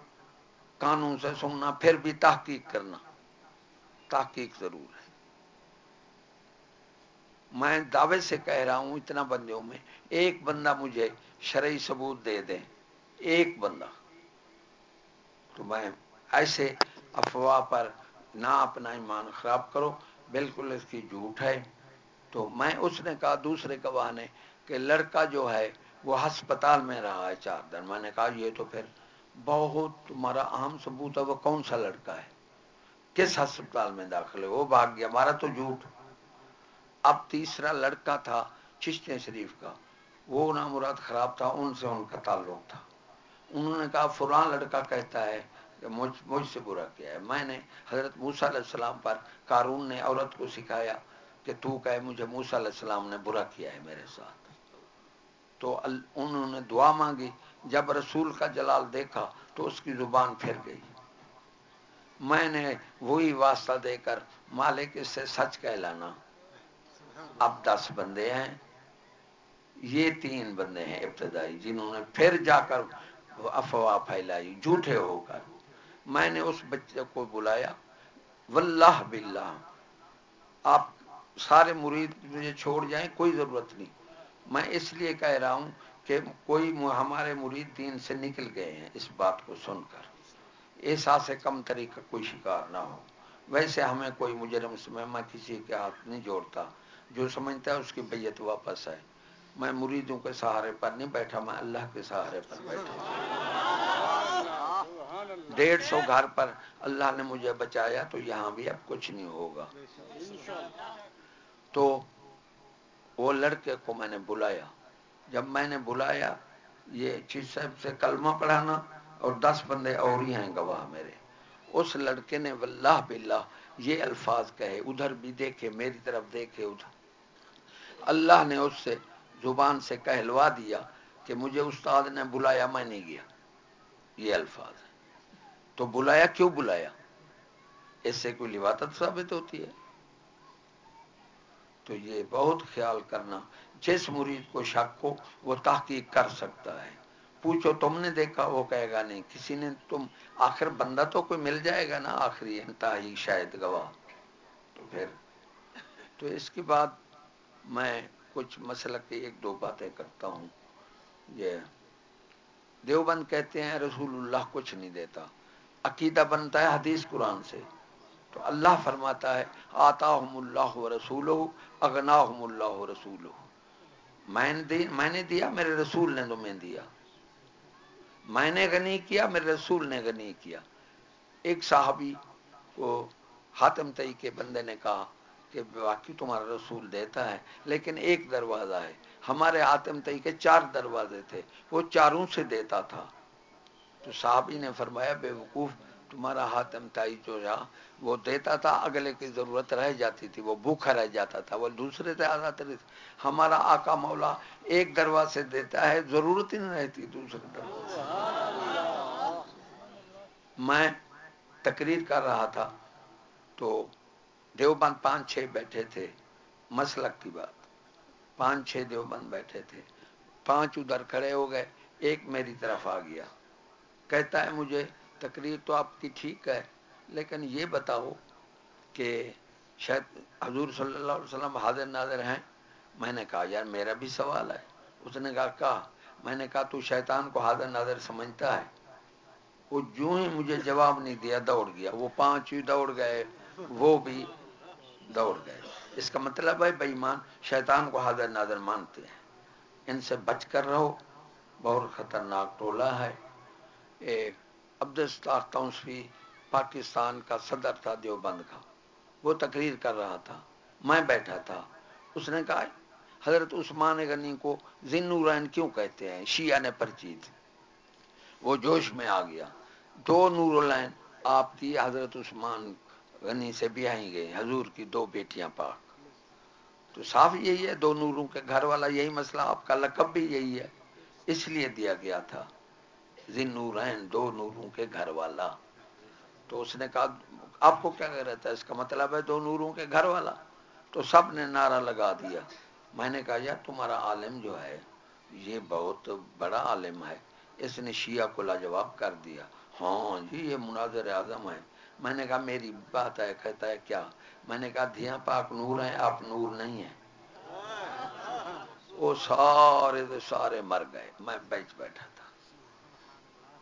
کانوں سے سننا، پھر بھی تحقیق کرنا۔ تحقیق ضرور ہے۔ میں دعوے سے کہہ رہا ہوں، اتنا بندیوں میں، ایک بندہ مجھے شرعی ثبوت دے دے ایک بندہ۔ تو میں ایسے افواہ پر نہ اپنا ایمان خراب کرو۔ بالکل اس کی جھوٹ ہے۔ تو میں اس نے کہا، دوسرے گواہ نے کہ لڑکا جو ہے وہ ہسپتال میں رہا ہے چار دن۔ میں نے کہا، یہ تو پھر بہت تمہارا اہم ثبوت ہے، وہ کون سا لڑکا ہے؟ کس ہسپتال میں داخل ہے؟ وہ بھاگ گیا۔ ہمارا تو جھوٹ۔ اب تیسرا لڑکا تھا چشتے شریف کا۔ وہ نام مراد خراب تھا، ان سے ان کا تعلق تھا۔ انہوں نے کہا فران لڑکا کہتا ہے مجھ مجھ سے برا کیا ہے۔ میں نے حضرت موسیٰ علیہ السلام پر قارون نے عورت کو سکھایا کہ تو کہے مجھے موسیٰ علیہ السلام نے برا کیا ہے میرے ساتھ۔ تو انہوں نے دعا مانگی۔ جب رسول کا جلال دیکھا تو اس کی زبان پھر گئی۔ میں نے وہی واسطہ دے کر مالک اس سے سچ کہلانا اب دس بندے ہیں۔ یہ تین بندے ہیں ابتدائی جنہوں نے پھر جا کر افواہ پھیلائی، جھوٹے ہو کر۔ میں نے اس بچے کو بلایا، واللہ باللہ، آپ سارے مرید مجھے چھوڑ جائیں، کوئی ضرورت نہیں۔ میں اس لیے کہہ رہا ہوں کہ کوئی ہمارے مرید دین سے نکل گئے ہیں اس بات کو سن کر۔ ایسا سے کم طریقہ کوئی شکار نہ ہو۔ ویسے ہمیں کوئی مجرم سے میں کسی کے ہاتھ نہیں جوڑتا۔ جو سمجھتا ہے اس کی بیت واپس ہے میں مریدوں کے سہارے پر نہیں بیٹھا، میں اللہ کے سہارے پر بیٹھا ڈیڑھ سو گھر پر اللہ نے مجھے بچایا تو یہاں بھی اب کچھ نہیں ہوگا۔ تو وہ لڑکے کو میں نے بلایا۔ جب میں نے بلایا، یہ چیز صاحب سے کلمہ پڑھانا اور دس بندے اور ہی ہیں گواہ میرے۔ اس لڑکے نے واللہ باللہ یہ الفاظ کہے، ادھر بھی دیکھے، میری طرف دیکھے، ادھر۔ اللہ نے اس سے زبان سے کہلوا دیا کہ مجھے استاد نے بلایا، میں نہیں گیا۔ یہ الفاظ ہے تو بلایا کیوں بلایا؟ اس سے کوئی لباطت ثابت ہوتی ہے؟ تو یہ بہت خیال کرنا، جس مرید کو شک ہو، وہ تحقیق کر سکتا ہے۔ پوچھو، تم نے دیکھا؟ وہ کہے گا، نہیں، کسی نے تم، آخر بندہ تو کوئی مل جائے گا نا؟ آخری انتہائی شاید گواہ۔ تو پھر، تو اس کے بعد میں کچھ مسئلہ کی ایک دو باتیں کرتا ہوں۔ یہ دیوبند کہتے ہیں، رسول اللہ کچھ نہیں دیتا۔ عقیدہ بنتا ہے حدیث قرآن سے۔ تو اللہ فرماتا ہے آتا اللہ رسول اگنا اللہ رسول میں نے دیا، میرے رسول نے تمہیں دیا۔ میں نے غنی کیا، میرے رسول نے غنی کیا۔ ایک صحابی کو حاتم تئی کے بندے نے کہا کہ باقی تمہارا رسول دیتا ہے، لیکن ایک دروازہ ہے۔ ہمارے حاتم تئی کے چار دروازے تھے، وہ چاروں سے دیتا تھا۔ تو صحابی نے فرمایا، بے وقوف، تمہارا حاتم تائی جو رہا وہ دیتا تھا، اگلے کی ضرورت رہ جاتی تھی، وہ بھوکھا رہ جاتا تھا، وہ دوسرے سے آتا ہمارا آقا مولا ایک دروازے دیتا ہے، ضرورت ہی نہیں رہتی دوسرے دروازے میں تقریر کر رہا تھا، تو دیوبند پانچ چھ بیٹھے تھے، مسلک کی بات۔ پانچ چھ دیوبند بیٹھے تھے، پانچ ادھر کھڑے ہو گئے، ایک میری طرف آ گیا۔ کہتا ہے مجھے، تقریر تو آپ کی ٹھیک ہے، لیکن یہ بتاؤ کہ شاید حضور صلی اللہ علیہ وسلم حاضر ناظر ہیں۔ میں نے کہا، یار میرا بھی سوال ہے۔ اس نے کہا کہا۔ میں نے کہا، تو شیطان کو حاضر ناظر سمجھتا ہے۔ وہ جو ہی مجھے جواب نہیں دیا، دوڑ گیا۔ وہ پانچ ہی دوڑ گئے، وہ بھی دوڑ گئے۔ اس کا مطلب ہے بےمان شیطان کو حاضر ناظر مانتے ہیں۔ ان سے بچ کر رہو۔ بہت خطرناک ٹولہ ہے۔ ایک عبدالستاق تونسوی پاکستان کا صدر تھا، دیوبند کا۔ وہ تقریر کر رہا تھا، میں بیٹھا تھا۔ اس نے کہا، حضرت عثمان غنی کو ذن نورین کیوں کہتے ہیں؟ شیعہ نے پرچیت وہ جوش میں آ گیا۔ دو نور العین آپ کی حضرت عثمان غنی سے بھی آئی گئی حضور کی دو بیٹیاں پاک۔ تو صاف یہی ہے، دو نوروں کے گھر والا یہی مسئلہ، آپ کا لقب بھی یہی ہے۔ اس لیے دیا گیا تھا۔ ذن نورین دو نوروں کے گھر والا۔ تو اس نے کہا، آپ کو کیا کہہ رہتا ہے اس کا مطلب ہے دو نوروں کے گھر والا۔ تو سب نے نعرہ لگا دیا۔ میں نے کہا، یار، تمہارا عالم جو ہے، یہ بہت بڑا عالم ہے۔ اس نے شیعہ کو لاجواب کر دیا۔ ہاں جی یہ مناظر اعظم ہے میں نے کہا، میری بات ہے، کہتا ہے، کیا؟ میں نے کہا، دھیاں پاک نور ہیں، آپ نور نہیں ہیں۔ وہ سارے سارے مر گئے۔ میں بیچ بیٹھا۔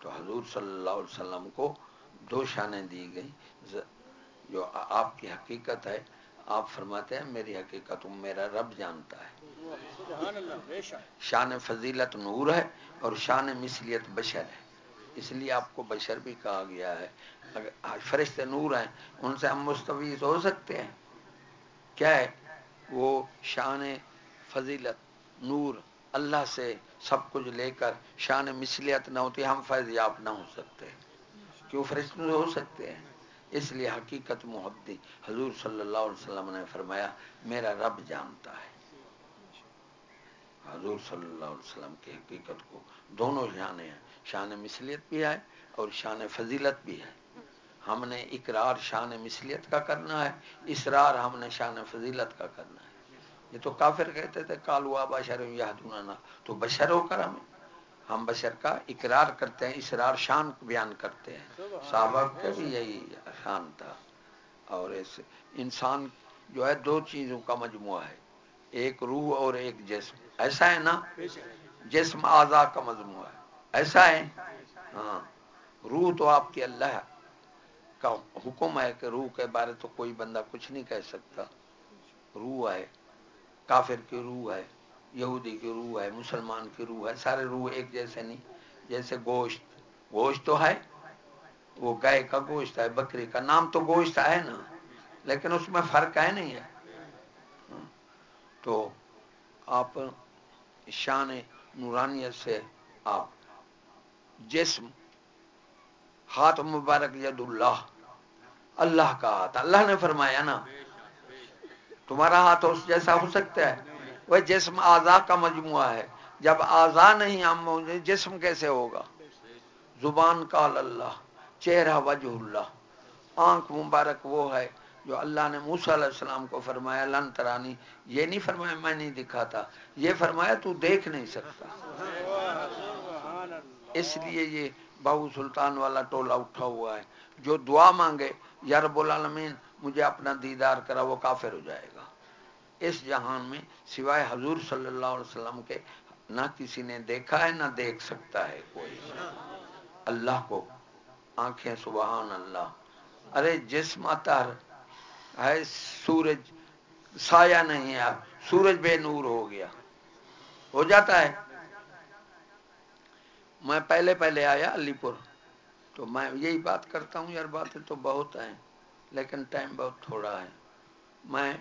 تو حضور صلی اللہ علیہ وسلم کو دو شانیں دی گئی جو آپ کی حقیقت ہے آپ فرماتے ہیں میری حقیقت میرا رب جانتا ہے۔ شان فضیلت نور ہے اور شان مثلیت بشر ہے۔ اس لیے آپ کو بشر بھی کہا گیا ہے۔ اگر فرشتے نور ہیں ان سے ہم مستویز ہو سکتے ہیں۔ کیا ہے؟ وہ شان فضیلت نور اللہ سے سب کچھ لے کر شان مثلیت نہ ہوتی، ہم فیضیاب نہ ہو سکتے کیوں فرشتے ہو سکتے ہیں؟ اس لیے حقیقت محبتی حضور صلی اللہ علیہ وسلم نے فرمایا، میرا رب جانتا ہے۔ حضور صلی اللہ علیہ وسلم کی حقیقت کو دونوں شانے ہیں۔ شان مثلیت بھی ہے اور شان فضیلت بھی ہے۔ ہم نے اقرار شان مثلیت کا کرنا ہے، اسرار ہم نے شان فضیلت کا کرنا ہے۔ یہ تو کافر کہتے تھے کالوا بشر یادونا تو بشر ہو کر ہمیں ہم بشر کا اقرار کرتے ہیں، اسرار شان بیان کرتے ہیں۔ صحابہ کا بھی یہی شان تھا۔ اور اس انسان جو ہے، دو چیزوں کا مجموعہ ہے۔ ایک روح اور ایک جسم۔ ایسا ہے نا؟ جسم آزا کا مجموعہ ہے۔ ایسا ہے؟ ہاں۔ روح تو آپ کی اللہ کا حکم ہے کہ روح کے بارے تو کوئی بندہ کچھ نہیں کہہ سکتا۔ روح ہے۔ کافر کی روح ہے، یہودی کی روح ہے، مسلمان کی روح ہے، سارے روح ایک جیسے نہیں، جیسے گوشت۔ گوشت تو ہے، وہ گائے کا گوشت ہے، بکری کا، نام تو گوشت ہے نا، لیکن اس میں فرق ہے نہیں ہے۔ تو آپ شان نورانیت سے آپ، جسم، ہاتھ مبارک ید اللہ اللہ کا ہاتھ۔ اللہ نے فرمایا نا تمہارا ہاتھ اس جیسا ہو سکتا ہے۔ وہ جسم آزا کا مجموعہ ہے۔ جب آزا نہیں، ہم جسم کیسے ہوگا؟ زبان کال اللہ، چہرہ وجہ اللہ۔ آنکھ مبارک وہ ہے جو اللہ نے موسیٰ علیہ السلام کو فرمایا، لن ترانی۔ یہ نہیں فرمایا، میں نہیں دکھاتا۔ یہ فرمایا، تو دیکھ نہیں سکتا۔ اس لیے یہ بہو سلطان والا ٹولہ اٹھا ہوا ہے۔ جو دعا مانگے، یا رب العالمین، مجھے اپنا دیدار کرا، وہ کافر ہو جائے گا۔ اس جہان میں سوائے حضور صلی اللہ علیہ وسلم کے نہ کسی نے دیکھا ہے، نہ دیکھ سکتا ہے کوئی۔ اللہ کو آنکھیں سبحان اللہ۔ ارے، جسم اتر ہے، سورج سایہ نہیں ہے سورج بے نور ہو گیا۔ ہو جاتا ہے۔ میں پہلے پہلے آیا علی پور۔ تو میں یہی بات کرتا ہوں، یار، باتیں تو بہت ہیں، لیکن ٹائم بہت تھوڑا ہے۔ میں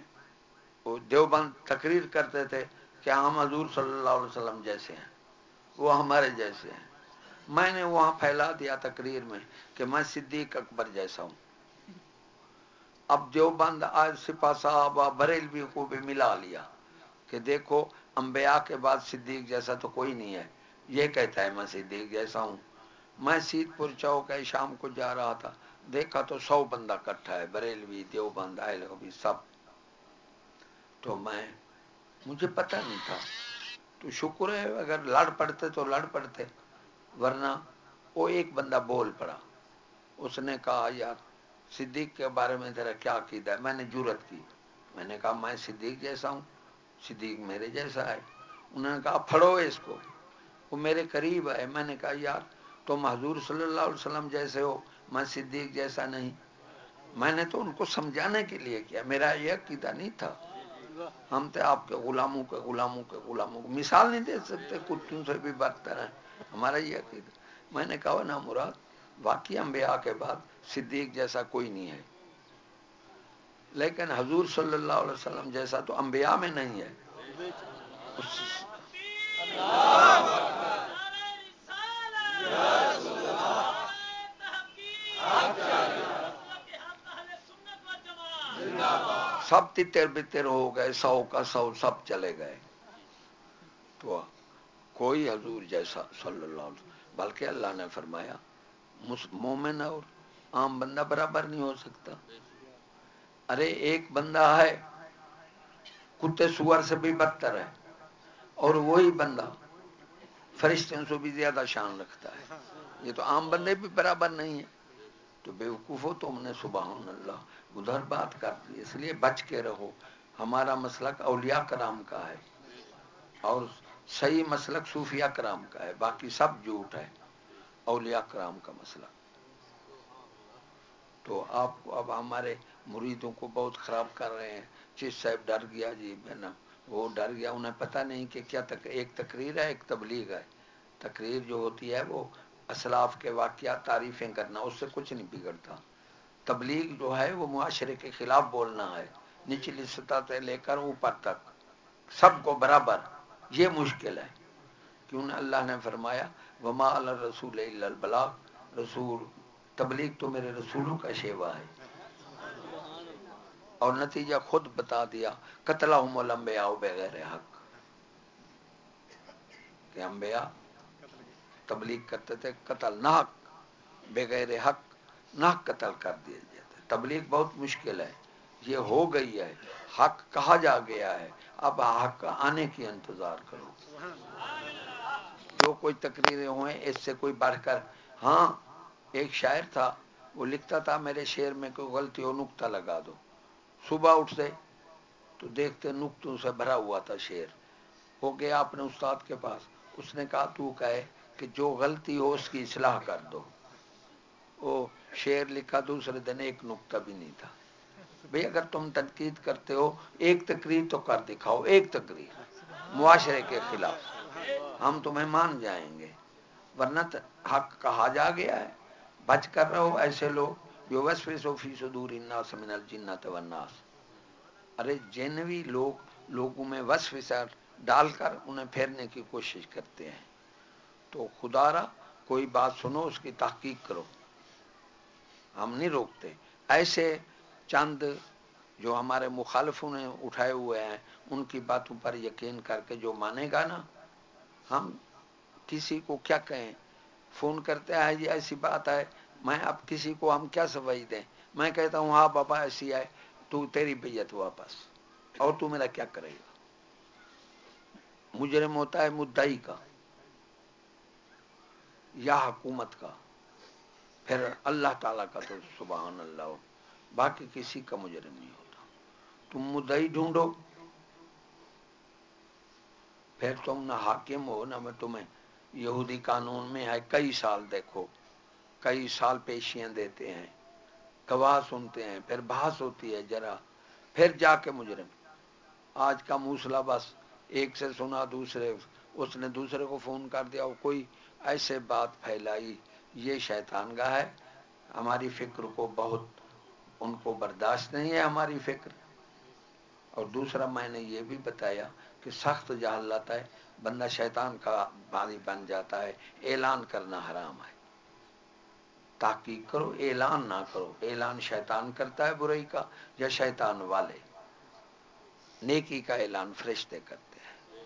دیوبند تقریر کرتے تھے کہ ہم حضور صلی اللہ علیہ وسلم جیسے ہیں، وہ ہمارے جیسے ہیں۔ میں نے وہاں پھیلا دیا تقریر میں کہ میں صدیق اکبر جیسا ہوں۔ اب دیوبند آج سپا صاحب بریلوی کو بھی ملا لیا کہ دیکھو، انبیاء کے بعد صدیق جیسا تو کوئی نہیں ہے۔ یہ کہتا ہے میں صدیق جیسا ہوں۔ میں سیت پور چوک ہے، شام کو جا رہا تھا۔ دیکھا تو سو بندہ کٹھا ہے، بریلوی، دیوبند آئے بھی سب۔ تو میں مجھے پتہ نہیں تھا۔ تو شکر ہے، اگر لڑ پڑتے تو لڑ پڑتے، ورنہ وہ ایک بندہ بول پڑا۔ اس نے کہا، یار، صدیق کے بارے میں تیرا کیا عقیدہ ہے؟ میں نے جرت کی۔ میں نے کہا، میں صدیق جیسا ہوں، صدیق میرے جیسا ہے۔ انہوں نے کہا، پھڑو اس کو، وہ میرے قریب ہے۔ میں نے کہا، یار، تم حضور صلی اللہ علیہ وسلم جیسے ہو، میں صدیق جیسا نہیں۔ میں نے تو ان کو سمجھانے کے لیے کیا، میرا یہ عقیدہ نہیں تھا۔ ہم تھے آپ کے غلاموں کے غلاموں کے غلاموں کو مثال نہیں دے سکتے کتوں سے بھی بدتر ہیں۔ ہمارا یہ عقیدہ۔ میں نے کہا، نا مراد، واقعی انبیاء کے بعد صدیق جیسا کوئی نہیں ہے۔ لیکن حضور صلی اللہ علیہ وسلم جیسا تو انبیاء میں نہیں ہے۔ سب تتر بتر ہو گئے، سو کا سو سب چلے گئے۔ تو کوئی حضور جیسا صلی اللہ علیہ وسلم، بلکہ اللہ نے فرمایا مومن اور عام بندہ برابر نہیں ہو سکتا۔ ارے، ایک بندہ ہے، کتے سور سے بھی بدتر ہے، اور وہی بندہ فرشتوں سے بھی زیادہ شان رکھتا ہے۔ یہ تو عام بندے بھی برابر نہیں ہے تو بے وقوف ہو تو ہم نے، سبحان اللہ۔ ادھر بات کر اس لیے بچ کے رہو۔ ہمارا مسلک اولیاء کرام کا ہے اور صحیح مسلک صوفیہ کرام کا ہے، باقی سب جھوٹ ہے اولیاء کرام کا مسئلہ تو آپ کو اب ہمارے مریدوں کو بہت خراب کر رہے ہیں۔ چیز صاحب ڈر گیا جی میں نا، وہ ڈر گیا، انہیں پتہ نہیں کہ کیا تک، ایک تقریر ہے، ایک تبلیغ ہے۔ تقریر جو ہوتی ہے، وہ اسلاف کے واقعات تعریفیں کرنا، اس سے کچھ نہیں بگڑتا۔ تبلیغ جو ہے وہ معاشرے کے خلاف بولنا ہے۔ نچلی سطح سے لے کر اوپر تک۔ سب کو برابر۔ یہ مشکل ہے۔ کیوں نہ اللہ نے فرمایا، وما الرسول البلاغ۔ رسول، تبلیغ تو میرے رسولوں کا شیوا ہے۔ اور نتیجہ خود بتا دیا قتل لمبے آؤ بغیر حق۔ کہ انبیاء تبلیغ کرتے تھے، قتل نہ حق بغیر حق نہ قتل کر دیے جاتے تبلیغ بہت مشکل ہے۔ یہ ہو گئی ہے۔ حق کہا جا گیا ہے۔ اب حق آنے کی انتظار کرو۔ جو کوئی تقریریں ہوئے اس سے کوئی بڑھ کر۔ ہاں ایک شاعر تھا، وہ لکھتا تھا، میرے شعر میں کوئی غلطی ہو نقطہ لگا دو۔ صبح اٹھتے، تو دیکھتے نقطوں سے بھرا ہوا تھا شعر۔ ہو گیا اپنے استاد کے پاس۔ اس نے کہا، تو کہے کہ جو غلطی ہو، اس کی اصلاح کر دو۔ شعر لکھا دوسرے دن ایک نقطہ بھی نہیں تھا۔ بھئی اگر تم تنقید کرتے ہو، ایک تقریر تو کر دکھاؤ، ایک تقریر۔ معاشرے کے خلاف۔ ہم تمہیں مان جائیں گے۔ ورنہ حق کہا جا گیا ہے۔ بچ کر رہو ایسے لوگ۔ جو وسف صوفی صدور الناس من الجنت والناس ارے، جنوی لوگ لوگوں میں وصف سر ڈال کر انہیں پھیرنے کی کوشش کرتے ہیں۔ تو خدا را، کوئی بات سنو، اس کی تحقیق کرو۔ ہم نہیں روکتے۔ ایسے چند جو ہمارے مخالفوں نے اٹھائے ہوئے ہیں، ان کی باتوں پر یقین کر کے جو مانے گا نا، ہم کسی کو کیا کہیں؟ فون کرتے ہیں جی ایسی بات ہے، میں اب کسی کو ہم کیا سمجھ دیں؟ میں کہتا ہوں ہاں بابا، ایسی ہے، تو تیری بیت واپس۔ اور تو میرا کیا کرے گا؟ مجرم ہوتا ہے مدعی کا، یا حکومت کا۔ پھر اللہ تعالیٰ کا تو سبحان اللہ، باقی کسی کا مجرم نہیں ہوتا۔ تم مدعی ڈھونڈو، پھر تم نہ حاکم ہو، نہ میں تمہیں یہودی قانون میں ہے۔ کئی سال دیکھو، کئی سال پیشیاں دیتے ہیں، گواہ سنتے ہیں، پھر بحث ہوتی ہے ذرا پھر جا کے مجرم۔ آج کا موسلا بس ایک سے سنا، دوسرے، اس نے دوسرے کو فون کر دیا کوئی ایسے بات پھیلائی۔ یہ شیطان گاہ ہے۔ ہماری فکر کو بہت، ان کو برداشت نہیں ہے ہماری فکر۔ اور دوسرا میں نے یہ بھی بتایا کہ سخت جہالت ہے، بندہ شیطان کا بانی بن جاتا ہے، اعلان کرنا حرام ہے۔ تحقیق کرو، اعلان نہ کرو۔ اعلان شیطان کرتا ہے برائی کا یا شیطان والے۔ نیکی کا اعلان فرشتے کرتے ہیں۔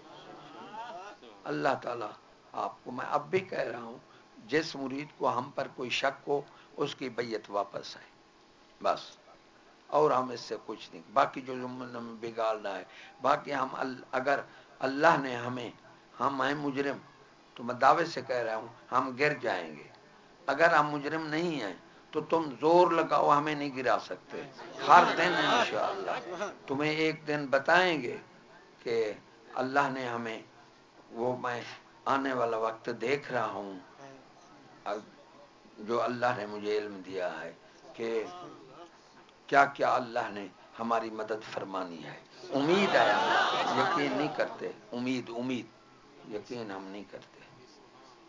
اللہ تعالی آپ کو، میں اب بھی کہہ رہا ہوں جس مرید کو ہم پر کوئی شک ہو، اس کی بیت واپس ہے بس۔ اور ہم اس سے کچھ نہیں۔ باقی جو میں بگاڑنا ہے، باقی ہم اگر اللہ نے ہمیں، ہم ہیں مجرم، تو میں دعوے سے کہہ رہا ہوں، ہم گر جائیں گے۔ اگر ہم مجرم نہیں ہیں، تو تم زور لگاؤ، ہمیں نہیں گرا سکتے۔ ہر دن انشاءاللہ۔ تمہیں ایک دن بتائیں گے کہ اللہ نے ہمیں، وہ میں آنے والا وقت دیکھ رہا ہوں۔ جو اللہ نے مجھے علم دیا ہے کہ کیا کیا اللہ نے ہماری مدد فرمانی ہے۔ امید ہے یقین نہیں کرتے۔ امید امید، یقین ہم نہیں کرتے۔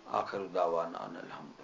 آخر دعوانا الحمد۔